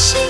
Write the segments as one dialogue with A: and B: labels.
A: she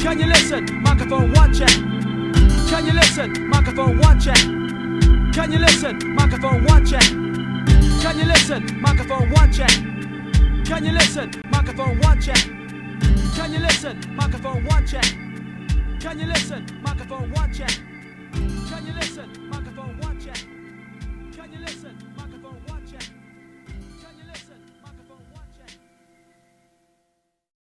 B: Can you listen? Microphone one check. Can you listen? Microphone one check. Can you listen? Microphone one check. Can you listen? Microphone one check. Can you listen? Microphone one check. Can you listen? Microphone one check. Can you listen? Microphone one check.